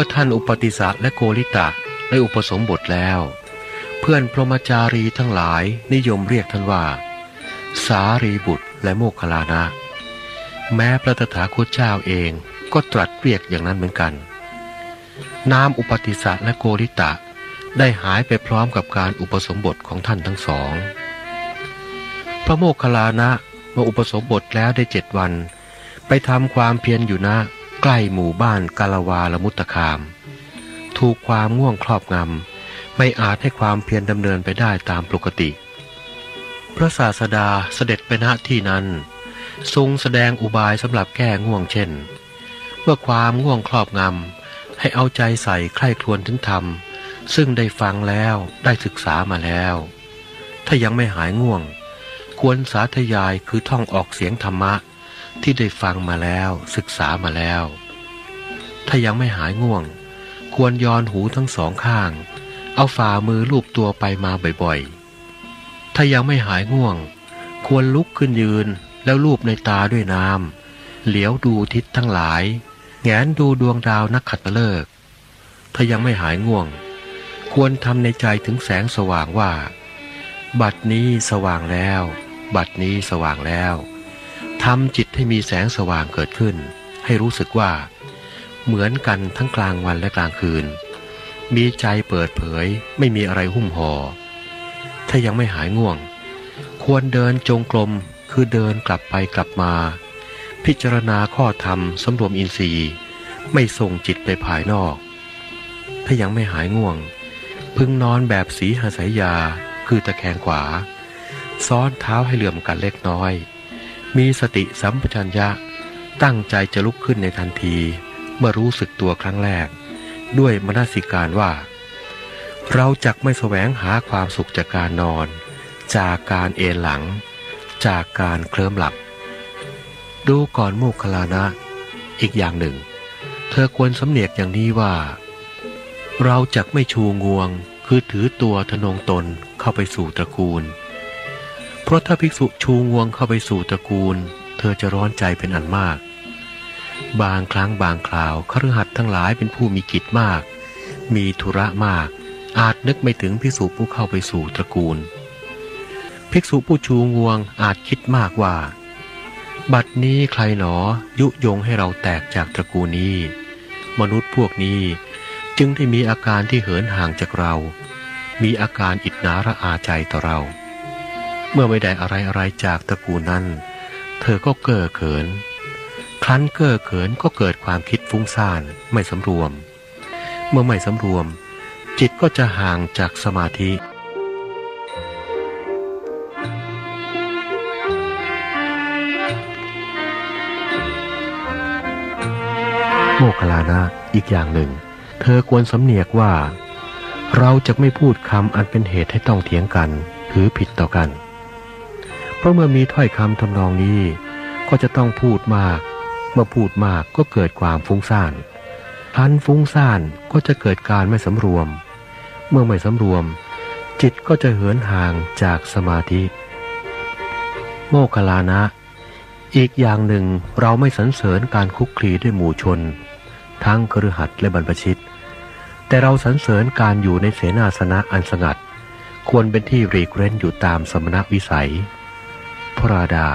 เมื่อท่านอุปติสะและโกริตะได้อุปสมบทแล้ว เพื่อนพรหมจารีทั้งหลายนิยมเรียกท่านว่า สารีบุตรและโมคคลานะ แม้พระตถาคตเจ้าเองก็ตรัสเรียกอย่างนั้นเหมือนกัน นามอุปติสะและโกริตะได้หายไปพร้อมกับการอุปสมบทของท่านทั้งสอง พระโมคคัลลานะเมื่ออุปสมบทแล้วได้เจ็ดวัน ไปทำความเพียรอยู่นะ ใกล้หมู่บ้านกาลวาละมุตตคาม ถูกความง่วงครอบงำ ไม่อาจให้ความเพียรดำเนินไปได้ตามปกติ พระศาสดาเสด็จไปณที่นั้น ทรงแสดงอุบายสำหรับแก้ง่วงเช่น เมื่อความง่วงครอบงำ ให้เอาใจใส่ใคร่ครวญถึงธรรม ซึ่งได้ฟังแล้วได้ศึกษามาแล้ว ถ้ายังไม่หายง่วง ควรสาธยายคือท่องออกเสียงธรรมะ ที่ได้ฟังมาแล้วศึกษามาแล้ว ถ้ายังไม่หายง่วง ควรย้อนหูทั้งสองข้าง เอาฝ่ามือลูบตัวไปมาบ่อยๆ ถ้ายังไม่หายง่วง ควรลุกขึ้นยืนแล้วลูบในตาด้วยน้ำเหลียวดูทิศทั้งหลาย แงนดูดวงดาวนักขัตฤกษ์ถ้ายังไม่หายง่วง ควรทำในใจถึงแสงสว่างว่า บัดนี้สว่างแล้ว บัดนี้สว่างแล้ว ทำจิตให้มีแสงสว่างเกิดขึ้น ให้รู้สึกว่า เหมือนกันทั้งกลางวันและกลางคืน มีใจเปิดเผยไม่มีอะไรหุ้มหอ่อถ้ายังไม่หายง่วง ควรเดินจงกรมคือเดินกลับไปกลับมา พิจารณาข้อธรรมสำรวมอินทรีย์ ไม่ส่งจิตไปภายนอก ถ้ายังไม่หายง่วง พึงนอนแบบสีหาสายยาคือตะแคงขวา ซ้อนเท้าให้เหลื่อมกันเล็กน้อย มีสติสัมปชัญญะ ตั้งใจจะลุกขึ้นในทันที เมื่อรู้สึกตัวครั้งแรก ด้วยมนสิการว่า เราจักไม่แสวงหาความสุขจากการนอน จากการเอนหลัง จากการเคลิ้มหลับ ดูก่อนโมกขลานะ อีกอย่างหนึ่ง เธอควรสำเนียกอย่างนี้ว่า เราจักไม่ชูงวงคือถือตัวทนงตนเข้าไปสู่ตระกูล ราะถ้าภิกษุชูงวงเข้าไปสู่ตระกูล เธอจะร้อนใจเป็นอันมาก บางครั้งบางคราวคฤหัสทั้งหลายเป็นผู้มีกิจมาก มีธุระมาก อาจนึกไม่ถึงภิกษุผู้เข้าไปสู่ตระกูล ภิกษุผู้ชูงวงอาจคิดมากว่า บัดนี้ใครหนอยุยงให้เราแตกจากตระกูลนี้ มนุษย์พวกนี้จึงได้มีอาการที่เหินห่างจากเรา มีอาการอิจนาระอาใจต่อเรา เมื่อไม่ได้อะไรอะไรจากตระกูลนั้น เธอก็เก้อเขิน ครั้นเก้อเขินก็เกิดความคิดฟุ้งซ่านไม่สำรวม เมื่อไม่สำรวม จิตก็จะห่างจากสมาธิ โมคลานะอีกอย่างหนึ่ง เธอควรสำเนียกว่า เราจะไม่พูดคำอันเป็นเหตุให้ต้องเถียงกัน หรือผิดต่อกัน เพราะเมื่อมีถ้อยคำทำนองนี้ ก็จะต้องพูดมาก เมื่อพูดมากก็เกิดความฟุ้งซ่านทันฟุ้งซ่านก็จะเกิดการไม่สำรวม เมื่อไม่สำรวม จิตก็จะเหินห่างจากสมาธิ โมคลานะ อีกอย่างหนึ่งเราไม่สรรเสริญการคุกคลีด้วยหมู่ชน ทั้งครือขัดและบรรพชิต แต่เราสรรเสริญการอยู่ในเสนาสนะอันสงัด ควรเป็นที่รีกเร้นอยู่ตามสมณวิสัย พระราดา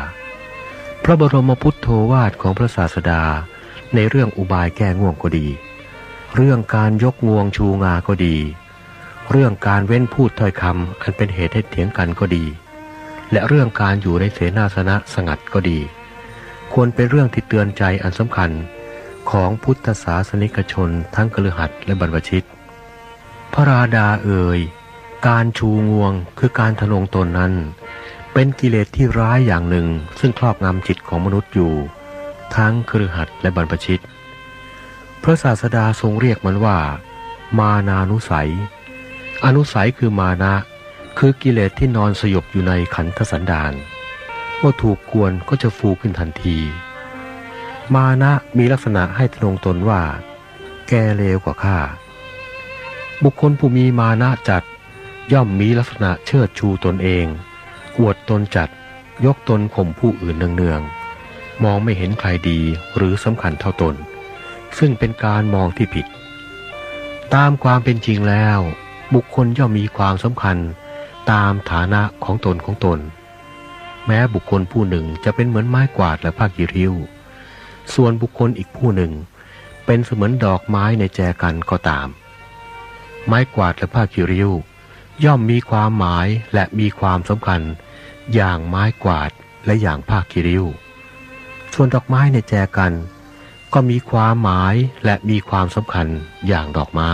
พระบรมพุทโธวาทของพระศาสดาในเรื่องอุบายแก้ง่วงก็ดี เรื่องการยกงวงชูงาก็ดี เรื่องการเว้นพูดถ้อยคำอันเป็นเหตุให้เถียงกันก็ดี และเรื่องการอยู่ในเสนาสนะสงัดก็ดี ควรเป็นเรื่องที่เตือนใจอันสำคัญของพุทธศาสนิกชนทั้งกลือหัดและบรรพชิต พระราดาเอ่ย การชูงวงคือการทะนงตนนั้น เป็นกิเลสที่ร้ายอย่างหนึ่ง ซึ่งครอบงำจิตของมนุษย์อยู่ ทั้งครือหัดและบรรพชิต พระศาสดาทรงเรียกมันว่า มานานุสัย อนุสัยคือมานะ คือกิเลสที่นอนสยบอยู่ในขันธสันดานเมื่อถูกกวนก็จะฟูขึ้นทันที มานะมีลักษณะให้ทนงตนว่า แกเลวกว่าข้าบุคคลผู้มีมานะจัดย่อมมีลักษณะเชิดชูตนเอง อวดตนจัด ยกตนข่มผู้อื่นเนืองๆ มองไม่เห็นใครดีหรือสำคัญเท่าตน ซึ่งเป็นการมองที่ผิด ตามความเป็นจริงแล้ว บุคคลย่อมมีความสำคัญตามฐานะของตนของตน แม้บุคคลผู้หนึ่งจะเป็นเหมือนไม้กวาดและผ้ากีริ้ว ส่วนบุคคลอีกผู้หนึ่ง เป็นเสมือนดอกไม้ในแจกันก็ตาม ไม้กวาดและผ้ากีริ้วย่อมมีความหมายและมีความสำคัญ อย่างไม้กวาดและอย่างผ้ากีริ้ว ส่วนดอกไม้ในแจกัน ก็มีความหมายและมีความสำคัญอย่างดอกไม้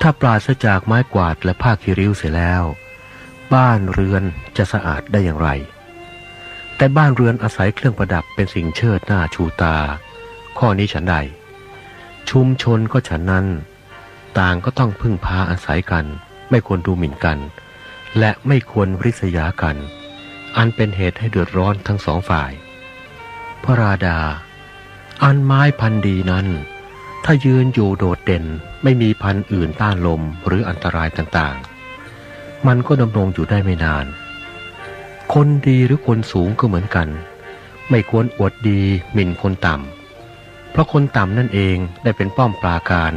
ถ้าปราศจากไม้กวาดและผ้าคีริ้วเสียแล้ว บ้านเรือนจะสะอาดได้อย่างไร แต่บ้านเรือนอาศัยเครื่องประดับเป็นสิ่งเชิดหน้าชูตา ข้อนี้ฉันใด ชุมชนก็ฉันนั้น ต่างก็ต้องพึ่งพาอาศัยกัน ไม่ควรดูหมิ่นกัน และไม่ควรริษยากัน อันเป็นเหตุให้เดือดร้อนทั้งสองฝ่าย พระราดา อันไม้พันธุ์ดีนั้น ถ้ายืนอยู่โดดเด่นไม่มีพันธุ์อื่นต้านลมหรืออันตรายต่างๆ มันก็ดำรงอยู่ได้ไม่นาน คนดีหรือคนสูงก็เหมือนกัน ไม่ควรอวดดีหมิ่นคนต่ำ เพราะคนต่ำนั่นเองได้เป็นป้อมปราการ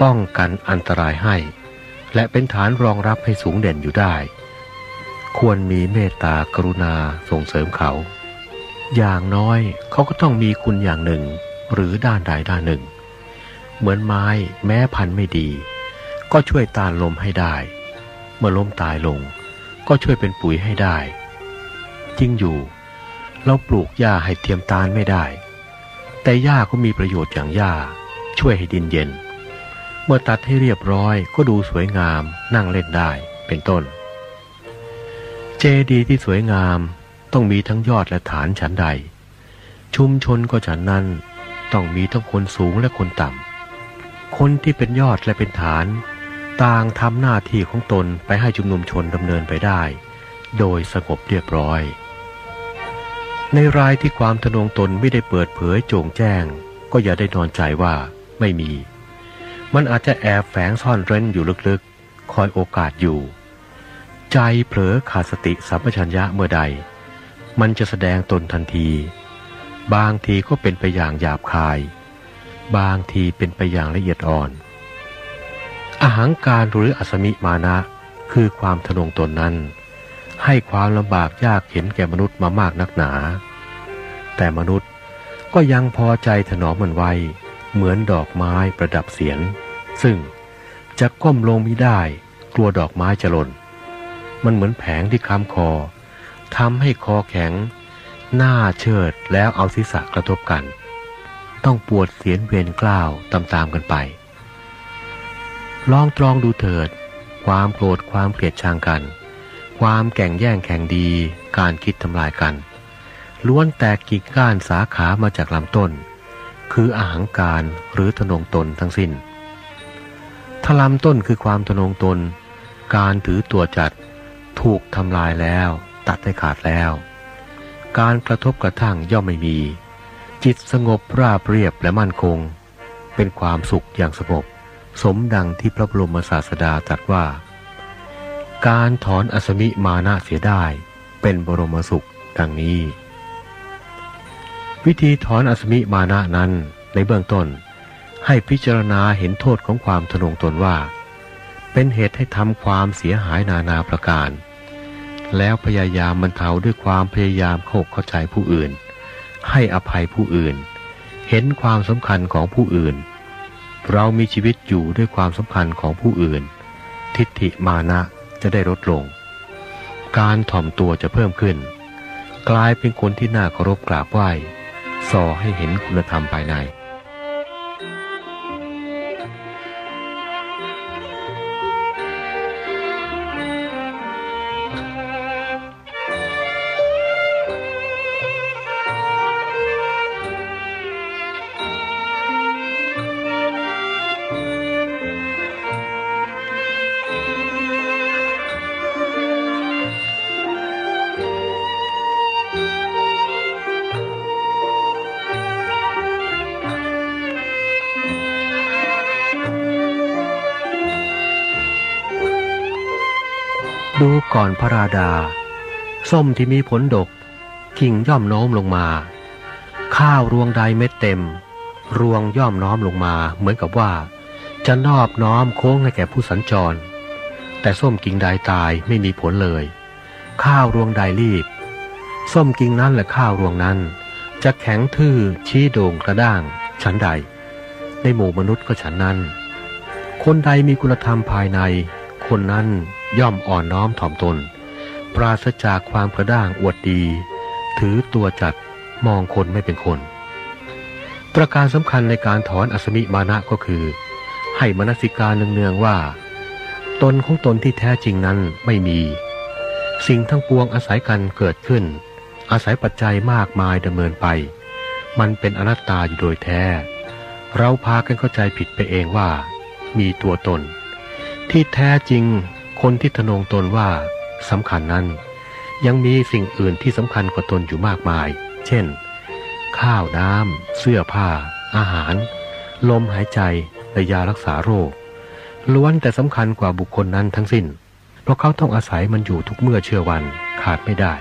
ป้องกันอันตรายให้ และเป็นฐานรองรับให้สูงเด่นอยู่ได้ ควรมีเมตตากรุณาส่งเสริมเขา อย่างน้อยเขาก็ต้องมีคุณอย่างหนึ่ง หรือด้านใดด้านหนึ่ง เหมือนไม้แม้พันไม่ดี ก็ช่วยต้านลมให้ได้ เมื่อล้มตายลง ก็ช่วยเป็นปุ๋ยให้ได้ จริงอยู่ เราปลูกหญ้าให้เทียมตาลไม่ได้ แต่หญ้าก็มีประโยชน์อย่างหญ้าช่วยให้ดินเย็น เมื่อตัดให้เรียบร้อยก็ดูสวยงามนั่งเล่นได้เป็นต้น เจดีย์ที่สวยงามต้องมีทั้งยอดและฐานฉันใด ชุมชนก็ฉันนั้นต้องมีทั้งคนสูงและคนต่ำ คนที่เป็นยอดและเป็นฐาน ต่างทำหน้าที่ของตนไปให้ชุมนุมชนดำเนินไปได้ โดยสงบเรียบร้อย ในรายที่ความทะนงตนไม่ได้เปิดเผยโจงแจ้ง ก็อย่าได้นอนใจว่าไม่มี มันอาจจะแอบแฝงซ่อนเร้นอยู่ลึกๆ คอยโอกาสอยู่ ใจเผลอขาดสติสัมปชัญญะเมื่อใด มันจะแสดงตนทันที บางทีก็เป็นไปอย่างหยาบคาย บางทีเป็นไปอย่างละเอียดอ่อน อาหางการหรืออสมิมานะคือความทะนงตนนั้น ให้ความลำบากยากเห็นแก่มนุษย์มามากนักหนา แต่มนุษย์ก็ยังพอใจถนอมมันไว้ เหมือนดอกไม้ประดับเสียนซึ่งจะก้มลงไม่ได้ กลัวดอกไม้จะหล่น มันเหมือนแผงที่ค้ำคอทำให้คอแข็ง หน้าเชิดแล้วเอาศีรษะกระทบกัน ต้องปวดเสียนเวียนกล้าวตามๆกันไป ลองตรองดูเถิด ความโกรธความเกลียดชังกัน ความแก่งแย่งแข่งดี การคิดทำลายกัน ล้วนแตกกิ่งก้านสาขามาจากลำต้น คืออาหางการหรือทนงตนทั้งสิ้นถ้าลำต้นคือความทนงตน การถือตัวจัดถูกทำลายแล้ว ตัดให้ขาดแล้ว การกระทบกระทั่งย่อมไม่มี จิตสงบราบเรียบและมั่นคง เป็นความสุขอย่างสงบสมดังที่พระบรมศาสดาตรัสว่า การถอนอสมิมานะเสียได้ เป็นบรมสุขดังนี้ วิธีถอนอสมิมานะนั้นในเบื้องต้น ให้พิจารณาเห็นโทษของความทนงตนว่า เป็นเหตุให้ทำความเสียหายนานาประการ แล้วพยายามบรรเทาด้วยความพยายามเข้าเข้าใจผู้อื่น ให้อภัยผู้อื่น เห็นความสำคัญของผู้อื่น เรามีชีวิตอยู่ด้วยความสำคัญของผู้อื่น ทิฏฐิมานะจะได้ลดลง การถ่อมตัวจะเพิ่มขึ้น กลายเป็นคนที่น่าเคารพกราบไหว้ ส่อให้เห็นคุณธรรมภายใน ก่อนพระราดา ส้มที่มีผลดก กิ่งย่อมโน้มลงมา ข้าวรวงใดเม็ดเต็ม รวงย่อมน้อมลงมาเหมือนกับว่า จะนอบน้อมโค้งให้แก่ผู้สัญจร แต่ส้มกิ่งใดตายไม่มีผลเลย ข้าวรวงใดรีบ ส้มกิ่งนั้นและข้าวรวงนั้น จะแข็งทื่อชี้โด่งกระด้างฉันใด ในหมู่มนุษย์ก็ฉันนั้น คนใดมีคุณธรรมภายใน คนนั้น ย่อมอ่อนน้อมถ่อมตน ปราศจากความกระด้างอวดดี ถือตัวจัดมองคนไม่เป็นคน ประการสำคัญในการถอนอสมิมานะก็คือ ให้มนสิการเนืองๆว่า ตนของตนที่แท้จริงนั้นไม่มี สิ่งทั้งปวงอาศัยกันเกิดขึ้น อาศัยปัจจัยมากมายดำเนินไป มันเป็นอนัตตาอยู่โดยแท้ เราพากันเข้าใจผิดไปเองว่า มีตัวตน ที่แท้จริง คนที่ทนงตนว่าสำคัญนั้น ยังมีสิ่งอื่นที่สำคัญกว่าตนอยู่มากมาย เช่น ข้าวน้ำเสื้อผ้า อาหาร ลมหายใจและยารักษาโรค ล้วนแต่สำคัญกว่าบุคคลนั้นทั้งสิ้น เพราะเขาต้องอาศัยมันอยู่ทุกเมื่อเชื่อวันขาดไม่ได้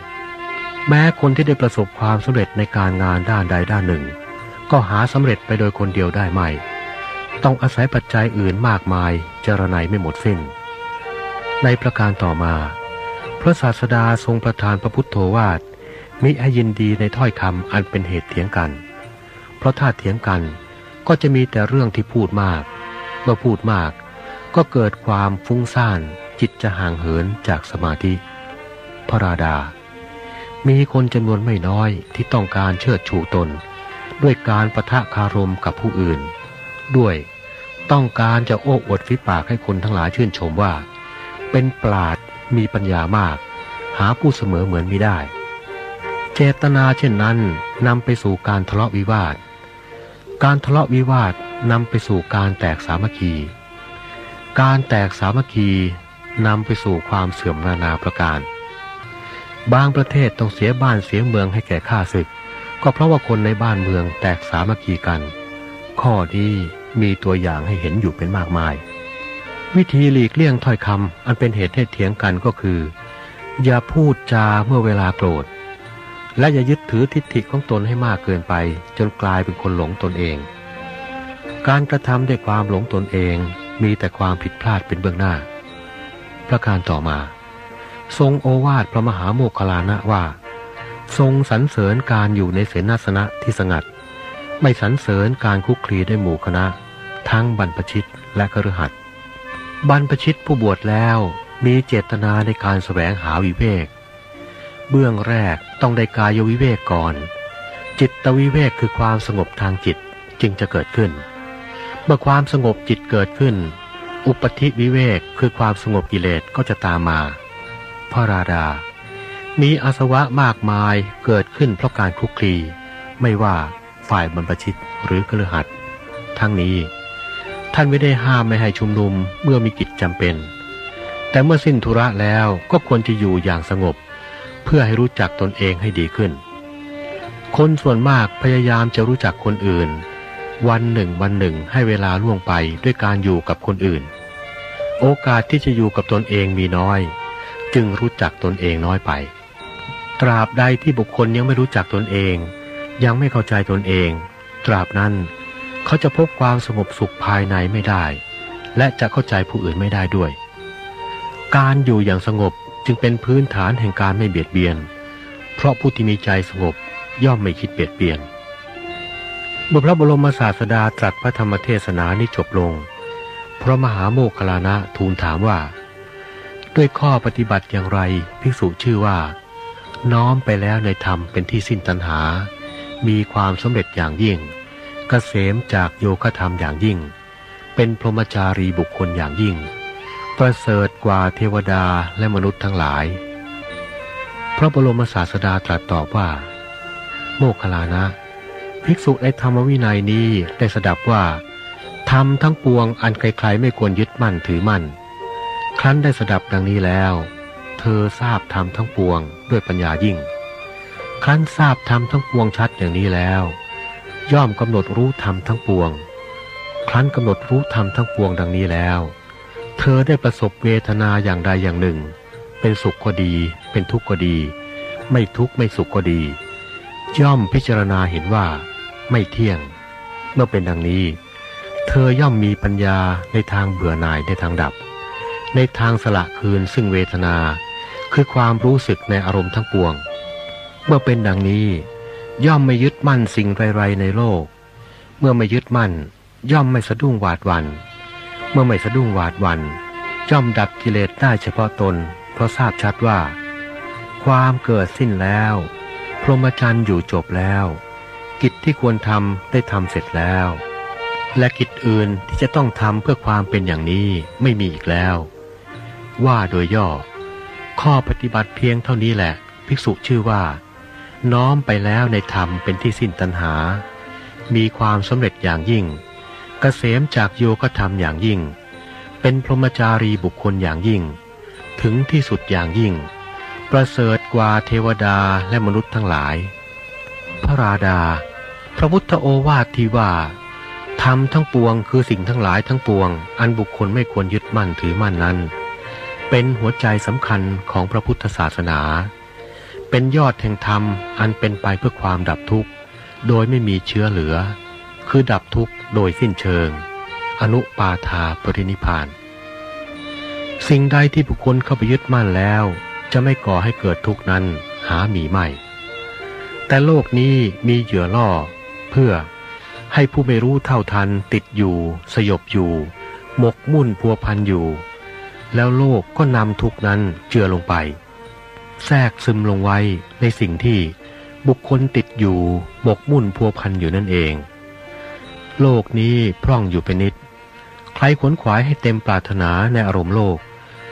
แม้คนที่ได้ประสบความสำเร็จในการงานด้านใดด้านหนึ่ง ก็หาสำเร็จไปโดยคนเดียวได้ไม่ ต้องอาศัยปัจจัยอื่นมากมายเจรไนไม่หมดสิ้น ในประการต่อมา พระศาสดาทรงประทานพระพุทธโธวาทมิให้ยินดีในถ้อยคำอันเป็นเหตุเถียงกัน เพราะถ้าเถียงกันก็จะมีแต่เรื่องที่พูดมาก เมื่อพูดมากก็เกิดความฟุ้งซ่านจิตจะห่างเหินจากสมาธิ พระราดา มีคนจำนวนไม่น้อยที่ต้องการเชิดชูตน ด้วยการประทะคารมกับผู้อื่น ด้วยต้องการจะโอ้อวดฟิปากให้คนทั้งหลายชื่นชมว่า เป็นปราดมีปัญญามาก หาผู้เสมอเหมือนไม่ได้ เจตนาเช่นนั้นนำไปสู่การทะเลาะวิวาท การทะเลาะวิวาทนำไปสู่การแตกสามัคคี การแตกสามัคคีนำไปสู่ความเสื่อมนานาประการ บางประเทศต้องเสียบ้านเสียเมืองให้แก่ข้าศึก ก็เพราะว่าคนในบ้านเมืองแตกสามัคคีกัน ข้อนี้มีตัวอย่างให้เห็นอยู่เป็นมากมาย วิธีหลีกเลี่ยงถ้อยคำอันเป็นเหตุให้เถียงกันก็คือ อย่าพูดจาเมื่อเวลาโกรธ และอย่ายึดถือทิฏฐิของตนให้มากเกินไป จนกลายเป็นคนหลงตนเอง การกระทำด้วยความหลงตนเองมีแต่ความผิดพลาดเป็นเบื้องหน้า ประการต่อมา ทรงโอวาทพระมหาโมคคลานะว่า ทรงสรรเสริญการอยู่ในเสนาสนะที่สงัด ไม่สรรเสริญการคุกคลีด้วยหมู่คณะ ทั้งบรรพชิตและคฤหัสถ์ บรรพชิตผู้บวชแล้วมีเจตนาในการแสวงหาวิเวก เบื้องแรกต้องได้กายวิเวกก่อน จิตวิเวกคือความสงบทางจิตจึงจะเกิดขึ้น เมื่อความสงบจิตเกิดขึ้น อุปธิวิเวกคือความสงบกิเลสก็จะตามมาพระราดา มีอาสวะมากมายเกิดขึ้นเพราะการคลุกคลี ไม่ว่าฝ่ายบรรพชิตหรือคฤหัสถ์ทั้งนี้ ท่านไม่ได้ห้ามไม่ให้ชุมนุมเมื่อมีกิจจำเป็น แต่เมื่อสิ้นธุระแล้วก็ควรจะอยู่อย่างสงบ เพื่อให้รู้จักตนเองให้ดีขึ้น คนส่วนมากพยายามจะรู้จักคนอื่น วันหนึ่งวันหนึ่งให้เวลาล่วงไปด้วยการอยู่กับคนอื่น โอกาสที่จะอยู่กับตนเองมีน้อย จึงรู้จักตนเองน้อยไป ตราบใดที่บุคคลยังไม่รู้จักตนเอง ยังไม่เข้าใจตนเอง ตราบนั้น เขาจะพบความสงบสุขภายในไม่ได้ และจะเข้าใจผู้อื่นไม่ได้ด้วย การอยู่อย่างสงบจึงเป็นพื้นฐานแห่งการไม่เบียดเบียน เพราะผู้ที่มีใจสงบย่อมไม่คิดเบียดเบียนเมื่อพระบรมศาสดาตรัสพระธรรมเทศนานี้จบลง พระมหาโมคคลานะทูลถามว่า ด้วยข้อปฏิบัติอย่างไรภิกษุชื่อว่า น้อมไปแล้วในธรรมเป็นที่สิ้นตัณหา มีความสำเร็จอย่างยิ่ง กเกษมจากโยคธรรมอย่างยิ่ง เป็นพรหมจารีบุคคลอย่างยิ่ง ประเสริฐกว่าเทวดาและมนุษย์ทั้งหลาย พระบรมศาสดาตรัสตอบว่า โมคคลานะ ภิกษุในธรรมวินัยนี้ได้สดับว่าธรรมทั้งปวงอันใครๆไม่ควรยึดมั่นถือมั่น ครั้นได้สดับดังนี้แล้ว เธอทราบธรรมทั้งปวงด้วยปัญญายิ่ง ครั้นทราบธรรมทั้งปวงชัดอย่างนี้แล้ว ย่อมกำหนดรู้ธรรมทั้งปวง ครั้นกำหนดรู้ธรรมทั้งปวงดังนี้แล้ว เธอได้ประสบเวทนาอย่างใดอย่างหนึ่ง เป็นสุขก็ดี เป็นทุกข์ก็ดี ไม่ทุกข์ไม่สุขก็ดี ย่อมพิจารณาเห็นว่า ไม่เที่ยง เมื่อเป็นดังนี้ เธอย่อมมีปัญญาในทางเบื่อหน่ายในทางดับ ในทางสละคืนซึ่งเวทนา คือความรู้สึกในอารมณ์ทั้งปวง เมื่อเป็นดังนี้ ย่อมไม่ยึดมั่นสิ่งไรๆในโลก เมื่อไม่ยึดมั่น ย่อมไม่สะดุ้งหวาดวัน เมื่อไม่สะดุ้งหวาดวันย่อมดับกิเลสได้เฉพาะตน เพราะทราบชัดว่า ความเกิดสิ้นแล้ว พรหมจรรย์อยู่จบแล้ว กิจที่ควรทำได้ทำเสร็จแล้ว และกิจอื่นที่จะต้องทำเพื่อความเป็นอย่างนี้ไม่มีอีกแล้ว ว่าโดยย่อ ข้อปฏิบัติเพียงเท่านี้แหละ ภิกษุชื่อว่า น้อมไปแล้วในธรรมเป็นที่สิ้นตัณหา มีความสำเร็จอย่างยิ่งกเกษมจากโยกธรรมอย่างยิ่ง เป็นพรหมจารีบุคคลอย่างยิ่ง ถึงที่สุดอย่างยิ่ง ประเสริฐกว่าเทวดาและมนุษย์ทั้งหลาย พระราดา พระพุทธโอวาทที่ว่าธรรมทั้งปวงคือสิ่งทั้งหลายทั้งปวง อันบุคคลไม่ควรยึดมั่นถือมั่นนั้น เป็นหัวใจสำคัญของพระพุทธศาสนา เป็นยอดแห่งธรรมอันเป็นไปเพื่อความดับทุกข์ โดยไม่มีเชื้อเหลือ คือดับทุกข์โดยสิ้นเชิง อนุปาทาปรินิพาน สิ่งใดที่บุคคลเข้าไปยึดมั่นแล้ว จะไม่ก่อให้เกิดทุกข์นั้นหามีไม่ แต่โลกนี้มีเหยื่อล่อ เพื่อให้ผู้ไม่รู้เท่าทันติดอยู่ สยบอยู่ หมกมุ่นพัวพันอยู่ แล้วโลกก็นำทุกนั้นเจือลงไป แทรกซึมลงไว้ในสิ่งที่บุคคลติดอยู่หมกมุ่นพัวพันอยู่นั่นเอง โลกนี้พร่องอยู่เป็นนิด ใครขวนขวายให้เต็มปรารถนาในอารมณ์โลก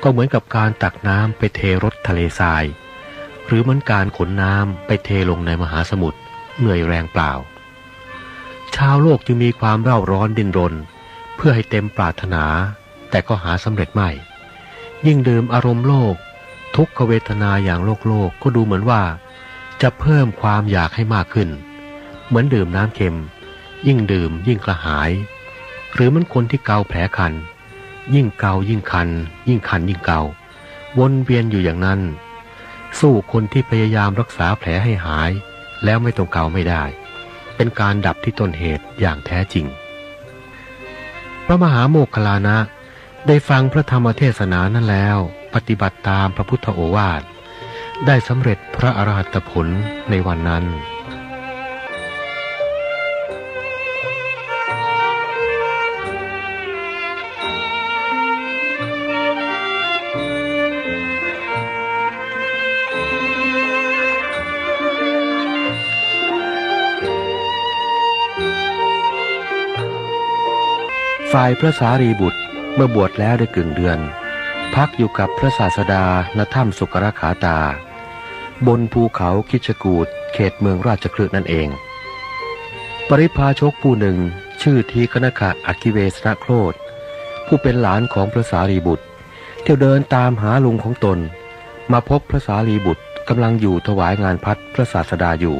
ก็เหมือนกับการตักน้ำไปเทรถทะเลทราย หรือเหมือนการขนน้ำไปเทลงในมหาสมุทรเหนื่อยแรงเปล่า ชาวโลกจึงมีความเร่าร้อนดินรน เพื่อให้เต็มปรารถนา แต่ก็หาสำเร็จไม่ ยิ่งดื่มอารมณ์โลก ทุกขเวทนาอย่างโลกโลกก็ดูเหมือนว่า จะเพิ่มความอยากให้มากขึ้น เหมือนดื่มน้ำเค็ม ยิ่งดื่มยิ่งกระหาย หรือมันคนที่เกาแผลคัน ยิ่งเกายิ่งคัน ยิ่งคันยิ่งเกาวนเวียนอยู่อย่างนั้น สู้คนที่พยายามรักษาแผลให้หาย แล้วไม่ต้องเกาไม่ได้ เป็นการดับที่ต้นเหตุอย่างแท้จริง พระมหาโมคคลานะได้ฟังพระธรรมเทศนานั้นแล้ว ปฏิบัติตามพระพุทธโอวาท ได้สำเร็จพระอรหัตผลในวันนั้น ฝ่ายพระสารีบุตรเมื่อบวชแล้วได้กึ่งเดือน พักอยู่กับพระศาสดาณถ้ำสุกรขาตา บนภูเขาคิชกูดเขตเมืองราชคลึนั่นเอง ปริพาชกผู้หนึ่งชื่อทีคณกะอคิเวสนโครธผู้เป็นหลานของพระสารีบุตร เที่ยวเดินตามหาลุงของตน มาพบพระสารีบุตรกำลังอยู่ถวายงานพัดพระศาสดาอยู่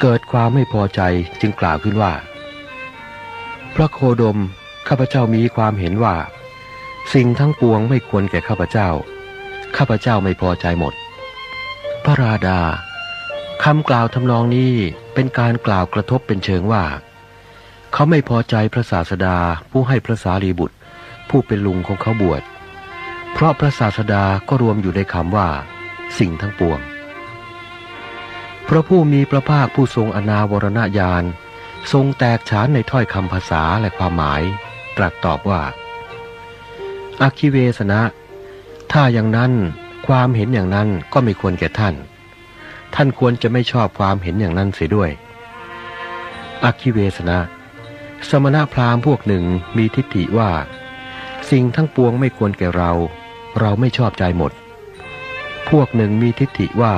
เกิดความไม่พอใจจึงกล่าวขึ้นว่า พระโคดมข้าพเจ้ามีความเห็นว่า สิ่งทั้งปวงไม่ควรแก่ข้าพเจ้า ข้าพเจ้าไม่พอใจหมด พระราดาคำกล่าวทำนองนี้เป็นการกล่าวกระทบเป็นเชิงว่า เขาไม่พอใจพระศาสดาผู้ให้พระสารีบุตร ผู้เป็นลุงของเขาบวช เพราะพระศาสดาก็รวมอยู่ในคำว่า สิ่งทั้งปวง พระผู้มีพระภาคผู้ทรงอนาวรณญาณทรงแตกฉานในถ้อยคำภาษาและความหมาย ตรัสตอบว่า อคิเวสนะ ถ้าอย่างนั้นความเห็นอย่างนั้นก็ไม่ควรแก่ท่าน ท่านควรจะไม่ชอบความเห็นอย่างนั้นเสียด้วย อคิเวสนะ สมณะพราหมณ์พวกหนึ่งมีทิฏฐิว่า สิ่งทั้งปวงไม่ควรแก่เรา เราไม่ชอบใจหมด พวกหนึ่งมีทิฏฐิว่า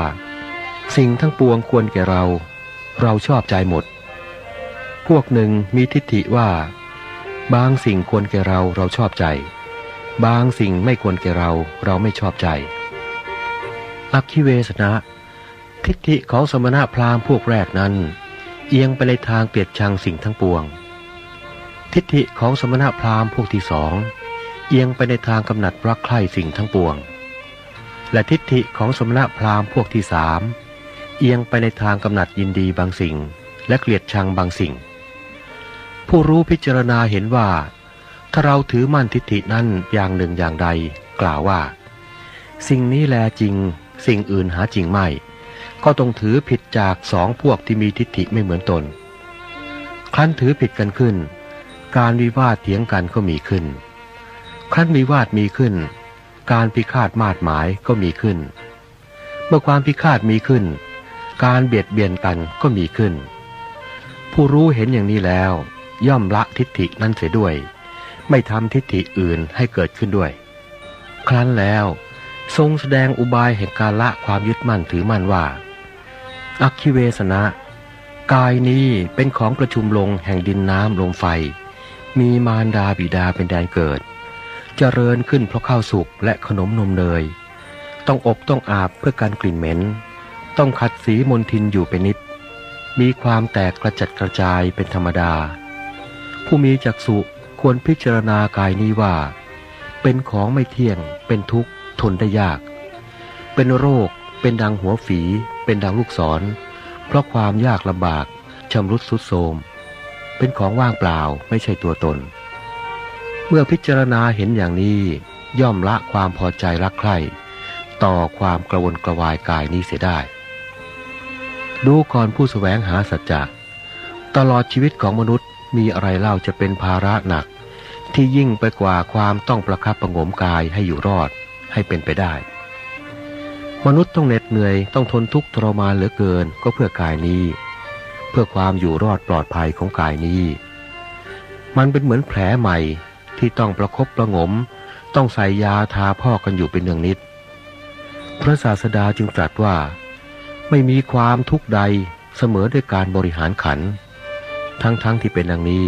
สิ่งทั้งปวงควรแก่เรา เราชอบใจหมด พวกหนึ่งมีทิฏฐิว่า บางสิ่งควรแก่เราเราชอบใจ บางสิ่งไม่ควรแก่เราเราไม่ชอบใจ อักขิเวสนะ ทิฏฐิของสมณะพราหมณ์พวกแรกนั้น เอียงไปในทางเกลียดชังสิ่งทั้งปวง ทิฏฐิของสมณะพราหมณ์พวกที่สอง เอียงไปในทางกำหนัดรักใคร่สิ่งทั้งปวง และทิฏฐิของสมณะพราหมณ์พวกที่สามเอียงไปในทางกำหนัดยินดีบางสิ่ง และเกลียดชังบางสิ่ง ผู้รู้พิจารณาเห็นว่า ถ้าเราถือมั่นทิฏฐินั้นอย่างหนึ่งอย่างใด กล่าวว่า สิ่งนี้แลจริง สิ่งอื่นหาจริงไม่ ก็ต้องถือผิดจากสองพวกที่มีทิฏฐิไม่เหมือนตน ครั้นถือผิดกันขึ้น การวิวาทเถียงกันก็มีขึ้น ครั้นวิวาทมีขึ้น การพิฆาตมาดหมายก็มีขึ้น เมื่อความพิฆาตมีขึ้น การเบียดเบียนกันก็มีขึ้น ผู้รู้เห็นอย่างนี้แล้ว ย่อมละทิฏฐินั้นเสียด้วย ไม่ทำทิฏฐิอื่นให้เกิดขึ้นด้วย ครั้นแล้วทรงแสดงอุบายแห่งการละความยึดมั่นถือมั่นว่า อักขิเวสนะ กายนี้เป็นของประชุมลงแห่งดินน้ำลมไฟ มีมารดาบิดาเป็นแดนเกิดจเจริญขึ้นเพราะข้าวสุกและขนมนมเนย ต้องอบต้องอาบเพื่อการกลิ่นเหม็น ต้องขัดสีมนทินอยู่เป็นนิด มีความแตกกระจัดกระจายเป็นธรรมดา ผู้มีจักษุ ควรพิจารณากายนี้ว่า เป็นของไม่เที่ยง เป็นทุกข์ ทนได้ยาก เป็นโรค เป็นดังหัวฝี เป็นดังลูกศร เพราะความยากลำบากชำรุดสุดโทรมเป็นของว่างเปล่าไม่ใช่ตัวตน เมื่อพิจารณาเห็นอย่างนี้ ย่อมละความพอใจรักใคร่ต่อความกระวนกระวายกายนี้เสียได้ ดูก่อนผู้สแสวงหาสัจจะตลอดชีวิตของมนุษย์มีอะไรเล่าจะเป็นภาระหนัก ที่ยิ่งไปกว่าความต้องประคับประงมกายให้อยู่รอดให้เป็นไปได้ มนุษย์ต้องเหน็ดเหนื่อยต้องทนทุกข์ทรมานเหลือเกินก็เพื่อกายนี้ เพื่อความอยู่รอดปลอดภัยของกายนี้ มันเป็นเหมือนแผลใหม่ที่ต้องประครบประงม ต้องใส่ยาทาพ่อกันอยู่เป็นเนืองนิด พระศาสดาจึงตรัสว่า ไม่มีความทุกข์ใดเสมอด้วยการบริหารขัน ทั้งๆทที่เป็นดังนี้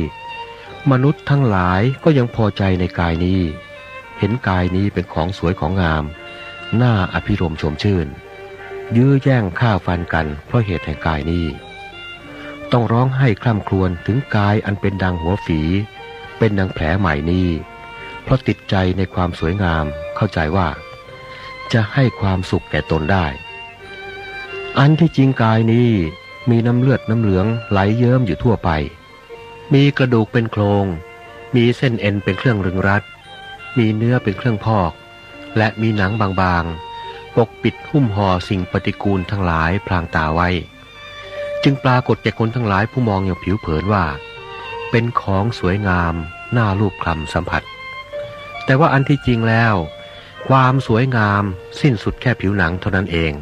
มนุษย์ทั้งหลายก็ยังพอใจในกายนี้ เห็นกายนี้เป็นของสวยของงามน่าอภิรมชมชื่น ยื้อแย่งฆ่าฟันกันเพราะเหตุแห่งกายนี้ ต้องร้องให้คร่ำครวญถึงกายอันเป็นดังหัวฝี เป็นดังแผลใหม่นี้ เพราะติดใจในความสวยงามเข้าใจว่า จะให้ความสุขแก่ตนได้ อันที่จริงกายนี้มีน้ำเลือดน้ำเหลืองไหลเยิ้มอยู่ทั่วไป มีกระดูกเป็นโครง มีเส้นเอ็นเป็นเครื่องรึงรัด มีเนื้อเป็นเครื่องพอก และมีหนังบางๆ ปกปิดหุ้มห่อสิ่งปฏิกูลทั้งหลายพลางตาไว้ จึงปรากฏแก่คนทั้งหลายผู้มองอย่างผิวเผินว่า เป็นของสวยงามน่ารูปคลำสัมผัส แต่ว่าอันที่จริงแล้ว ความสวยงามสิ้นสุดแค่ผิวหนังเท่านั้นเอง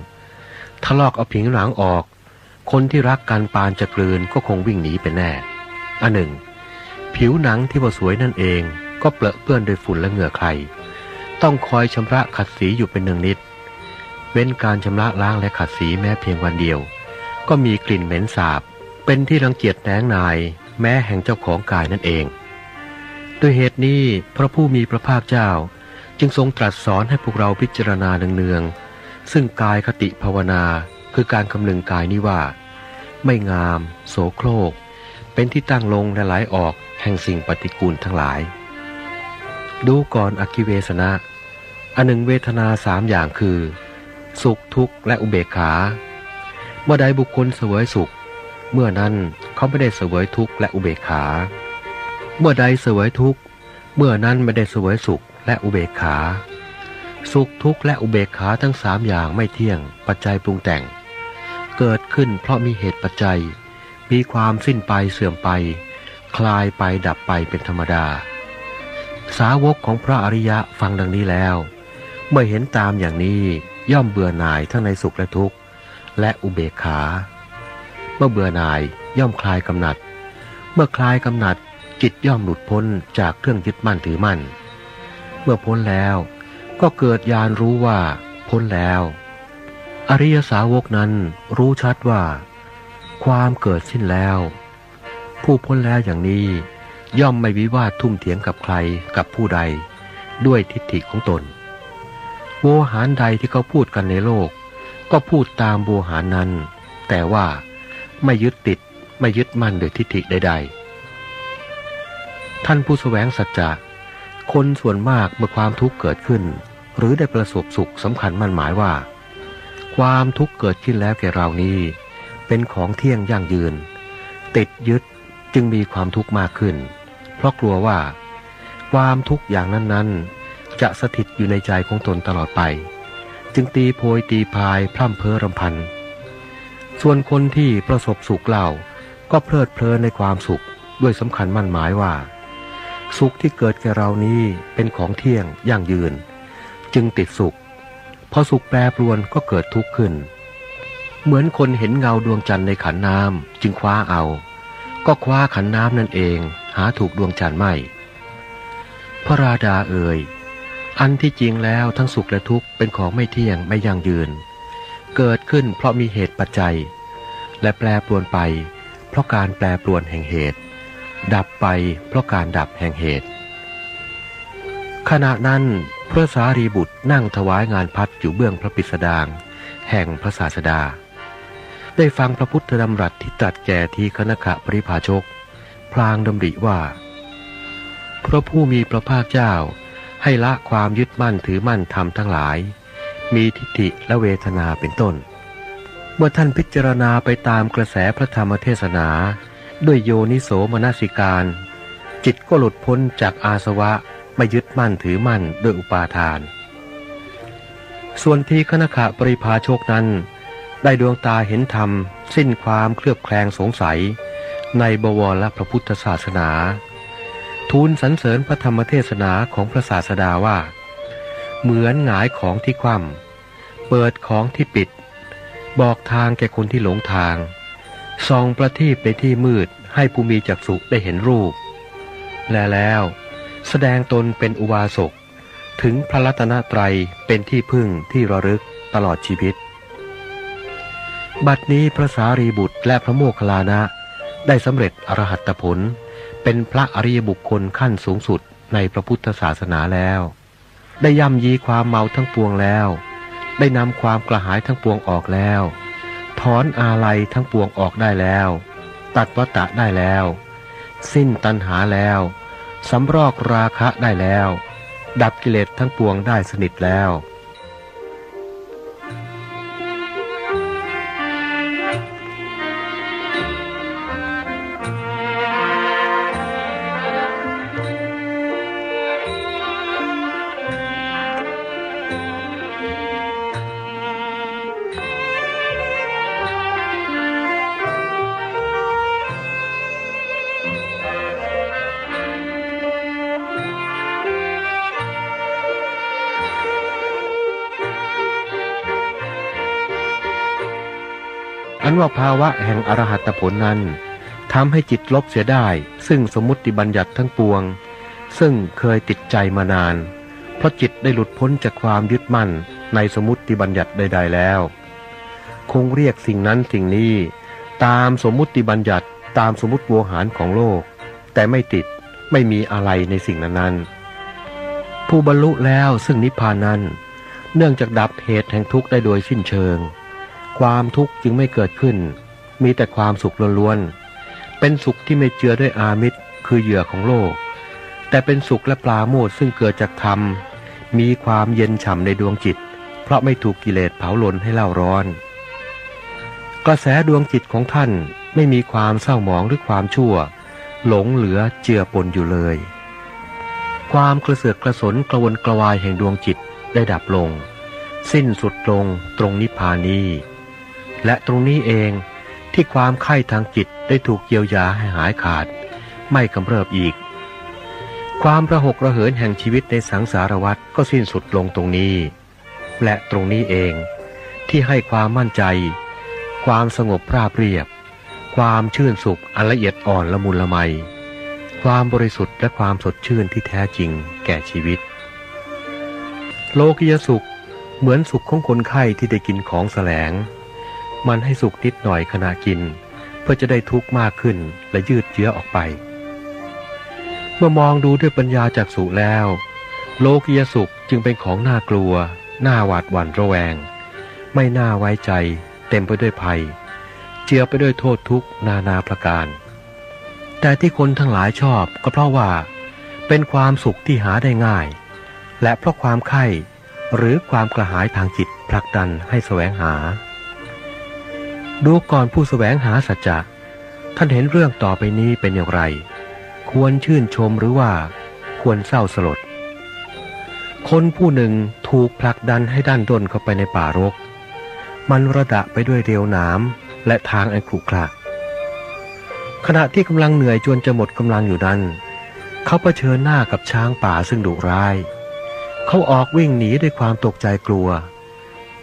ถ้าลอกเอาผิวหนังออก คนที่รักการปานจะกลืนก็คงวิ่งหนีไปแน่ อันหนึ่ง ผิวหนังที่ว่าสวยนั่นเองก็เปลอะเปื้อนด้วยฝุ่นและเหงื่อใคร ต้องคอยชำระขัดสีอยู่เป็นหนึ่งนิด เว้นการชำระล้างและขัดสีแม้เพียงวันเดียว ก็มีกลิ่นเหม็นสาบ เป็นที่รังเกียจแนงนาย แม้แห่งเจ้าของกายนั่นเองด้วยเหตุนี้พระผู้มีพระภาคเจ้า จึงทรงตรัสสอนให้พวกเราพิจารณาเนืองๆซึ่งกายคติภาวนาคือการคำนึงกายนี้ว่า ไม่งาม โสโครก เป็นที่ตั้งลงและไหลออกแห่งสิ่งปฏิกูลทั้งหลาย ดูก่อนอคิเวสนะ อันหนึ่งเวทนาสามอย่างคือ สุขทุกข์และอุเบกขา เมื่อใดบุคคลเสวยสุข เมื่อนั้นเขาไม่ได้เสวยทุกข์และอุเบกขา เมื่อใดเสวยทุกข์ เมื่อนั้นไม่ได้เสวยสุขและอุเบกขา สุขทุกข์และอุเบกขาทั้งสามอย่างไม่เที่ยงปัจจัยปรุงแต่ง เกิดขึ้นเพราะมีเหตุปัจจัย มีความสิ้นไปเสื่อมไป คลายไปดับไปเป็นธรรมดา สาวกของพระอริยะฟังดังนี้แล้ว เมื่อเห็นตามอย่างนี้ย่อมเบื่อหน่ายทั้งในสุขและทุกข์ และอุเบกขา เมื่อเบื่อหน่ายย่อมคลายกำหนัด เมื่อคลายกำหนัดจิตย่อมหลุดพ้นจากเครื่องยึดมั่นถือมั่น เมื่อพ้นแล้วก็เกิดญาณรู้ว่าพ้นแล้ว อริยสาวกนั้นรู้ชัดว่า ความเกิดสิ้นแล้ว ผู้พ้นแล้วอย่างนี้ย่อมไม่วิวาททุ่มเถียงกับใครกับผู้ใด ด้วยทิฏฐิของตนโวหารใดที่เขาพูดกันในโลก ก็พูดตามโวหารนั้น แต่ว่าไม่ยึดติดไม่ยึดมั่นโดยทิฏฐิใด ๆ ท่านผู้สแสวงสัจจะคนส่วนมากเมื่อความทุกข์เกิดขึ้น หรือได้ประสบสุขสำคัญมั่นหมายว่า ความทุกข์เกิดขึ้นแล้วแก่เรานี้ เป็นของเที่ยงยั่งยืน ติดยึดจึงมีความทุกข์มากขึ้น เพราะกลัวว่า ความทุกข์อย่างนั้นๆ จะสถิตอยู่ในใจของตนตลอดไป จึงตีโพยตีพายพร่ำเพ้อรำพัน ส่วนคนที่ประสบสุขเล่าก็เพลิดเพลินในความสุขด้วยสำคัญมั่นหมายว่า สุขที่เกิดแก่เรานี้เป็นของเที่ยงยั่งยืน จึงติดสุขพอสุขแปรปรวนก็เกิดทุกข์ขึ้น เหมือนคนเห็นเงาดวงจันทร์ในขันน้ำจึงคว้าเอา ก็คว้าขันน้ำนั่นเอง หาถูกดวงจันทร์ไม่ พระราดาเอ่ยอันที่จริงแล้วทั้งสุขและทุกข์เป็นของไม่เที่ยงไม่ยั่งยืน เกิดขึ้นเพราะมีเหตุปัจจัย และแปรปรวนไป เพราะการแปรปรวนแห่งเหตุ ดับไปเพราะการดับแห่งเหตุ ขณะนั้นพระสารีบุตรนั่งถวายงานพัดอยู่เบื้องพระปิสดาง แห่งพระศาสดา ได้ฟังพระพุทธดำรัสที่ตรัสแก่ทีคณขะปริภาชก พลางดำริว่า พระผู้มีพระภาคเจ้า ให้ละความยึดมั่นถือมั่นทำทั้งหลาย มีทิฏฐิและเวทนาเป็นต้น เมื่อท่านพิจารณาไปตามกระแสพระธรรมเทศนา ด้วยโยนิโสมนสิการ จิตก็หลุดพ้นจากอาสวะไม่ยึดมั่นถือมั่นด้วยอุปาทาน ส่วนที่คณขะปริพาชคนั้น ได้ดวงตาเห็นธรรม สิ้นความเคลือบแคลงสงสัย ในบวรและพระพุทธศาสนา ทูลสรรเสริญพระธรรมเทศนาของพระศาสดาว่า เหมือนหงายของที่คว่ำเปิดของที่ปิด บอกทางแก่คนที่หลงทางส่องประทีปในที่มืดให้ผู้มีจักษุได้เห็นรูป และแล้วแสดงตนเป็นอุบาสกถึงพระรัตนตรัยเป็นที่พึ่งที่ระลึกตลอดชีวิต บัดนี้พระสารีบุตรและพระโมคคัลลานะ ได้สำเร็จอรหัตผล เป็นพระอริยบุคคลขั้นสูงสุดในพระพุทธศาสนาแล้ว ได้ย่ำยีความเมาทั้งปวงแล้ว ได้นำความกระหายทั้งปวงออกแล้ว ถอนอาลัยทั้งปวงออกได้แล้ว ตัดวัตะได้แล้ว สิ้นตัณหาแล้วสำรอกราคะได้แล้ว ดับกิเลสทั้งปวงได้สนิทแล้ว ว่าภาวะแห่งอรหัตผลนั้นทำให้จิตลบเสียได้ ซึ่งสมมติบัญญัติทั้งปวง ซึ่งเคยติดใจมานาน เพราะจิตได้หลุดพ้นจากความยึดมั่นในสมมติบัญญัติใด ๆ แล้ว คงเรียกสิ่งนั้นสิ่งนี้ ตามสมมุติบัญญัติตามสมมติโวหารของโลก แต่ไม่ติดไม่มีอะไรในสิ่งนั้นๆผู้บรรลุแล้วซึ่งนิพพานนั้น เนื่องจากดับเหตุแห่งทุกข์ได้โดยสิ้นเชิง ความทุกข์จึงไม่เกิดขึ้น มีแต่ความสุขล้วนๆ เป็นสุขที่ไม่เจือด้วยอามิตรคือเหยื่อของโลก แต่เป็นสุขและปลาโมดซึ่งเกิดจากธรรม มีความเย็นฉ่ำในดวงจิต เพราะไม่ถูกกิเลสเผาลนให้เล่าร้อน กระแสดวงจิตของท่านไม่มีความเศร้าหมองหรือความชั่ว หลงเหลือเจือปนอยู่เลย ความกระเสือกกระสนกระวนกระวายแห่งดวงจิตได้ดับลง สิ้นสุดลงตรงนิพพานี้ และตรงนี้เองที่ความไข้ทางจิตได้ถูกเยียวยาให้หายขาด ไม่กำเริบอีก ความระหกระเหินแห่งชีวิตในสังสารวัฏก็สิ้นสุดลงตรงนี้ และตรงนี้เองที่ให้ความมั่นใจ ความสงบราบเรียบ ความชื่นสุขอันละเอียดอ่อนละมุนละไม ความบริสุทธิ์และความสดชื่นที่แท้จริงแก่ชีวิต โลกิยสุขเหมือนสุขของคนไข้ที่ได้กินของแสลง มันให้สุกนิดหน่อยขณะกิน เพื่อจะได้ทุกข์มากขึ้นและยืดเยื้อออกไป เมื่อมองดูด้วยปัญญาจากสุแล้ว โลกียสุขจึงเป็นของน่ากลัว น่าหวาดหวั่นระแวง ไม่น่าไว้ใจ เต็มไปด้วยภัย เจือไปด้วยโทษทุกนานาประการ แต่ที่คนทั้งหลายชอบก็เพราะว่า เป็นความสุขที่หาได้ง่าย และเพราะความไข้หรือความกระหายทางจิตผลักดันให้แสวงหา ดูก่อนผู้สแสวงหาสัจจะ ท่านเห็นเรื่องต่อไปนี้เป็นอย่างไร ควรชื่นชมหรือว่า ควรเศร้าสลด คนผู้หนึ่งถูกผลักดันให้ด้านด้นเข้าไปในป่ารก มันระดะไปด้วยเรียวหนามและทางอันขรุขระขณะที่กำลังเหนื่อยจนจะหมดกำลังอยู่นั้น เขาเผชิญหน้ากับช้างป่าซึ่งดุร้าย เขาออกวิ่งหนีด้วยความตกใจกลัว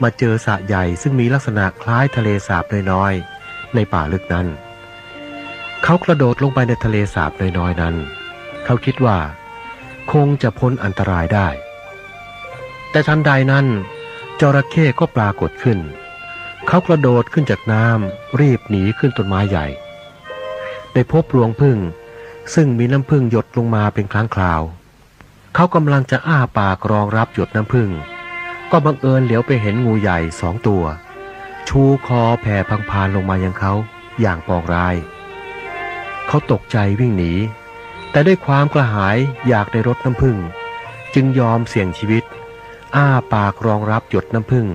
มาเจอสระใหญ่ซึ่งมีลักษณะคล้ายทะเลสาบน้อยๆ ในป่าลึกนั้น เขากระโดดลงไปในทะเลสาบน้อยๆนั้น เขาคิดว่า คงจะพ้นอันตรายได้ แต่ทันใดนั้น จระเข้ก็ปรากฏขึ้น เขากระโดดขึ้นจากน้ำรีบหนีขึ้นต้นไม้ใหญ่ ได้พบรวงพึ่งซึ่งมีน้ำพึ่งหยดลงมาเป็นครั้งคราว เขากำลังจะอ้าปากรองรับหยดน้ำพึ่ง ก็บังเอิญเหลียวไปเห็นงูใหญ่สองตัว ชูคอแผ่พังพานลงมายังเขาอย่างปองร้าย เขาตกใจวิ่งหนี แต่ด้วยความกระหายอยากได้รดน้ำพึ่งจึงยอมเสี่ยงชีวิต อ้าปากรองรับหยดน้ำพึ่ง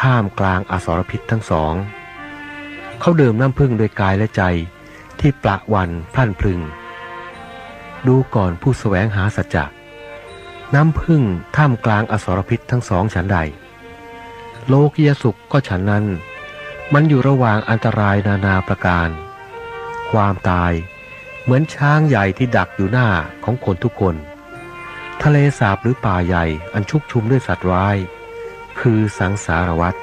ท่ามกลางอสรพิษทั้งสอง เขาเดื่มน้ำพึ่งโดยกายและใจที่ประวันพลั่นพลึง ดูก่อนผู้สแสวงหาสัจจะ น้ำพึ่งท่ามกลางอสรพิษทั้งสองฉันใด โลกียสุขก็ฉันนั้น มันอยู่ระหว่างอันตรายนานาประการ ความตายเหมือนช้างใหญ่ที่ดักอยู่หน้าของคนทุกคน ทะเลสาบหรือป่าใหญ่อันชุกชุมด้วยสัตว์ร้าย คือสังสารวัฏ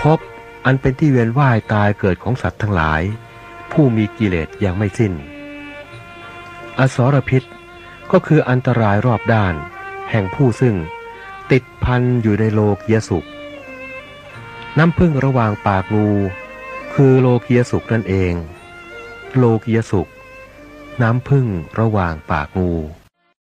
พบอันเป็นที่เวียนว่ายตายเกิดของสัตว์ทั้งหลาย ผู้มีกิเลสยังไม่สิ้น อสรพิษ ก็คืออันตรายรอบด้าน แห่งผู้ซึ่ง ติดพันอยู่ในโลกียสุข น้ำพึ่งระหว่างปากงู คือโลกียสุขนั่นเอง โลกียสุข น้ำพึ่งระหว่างปากงู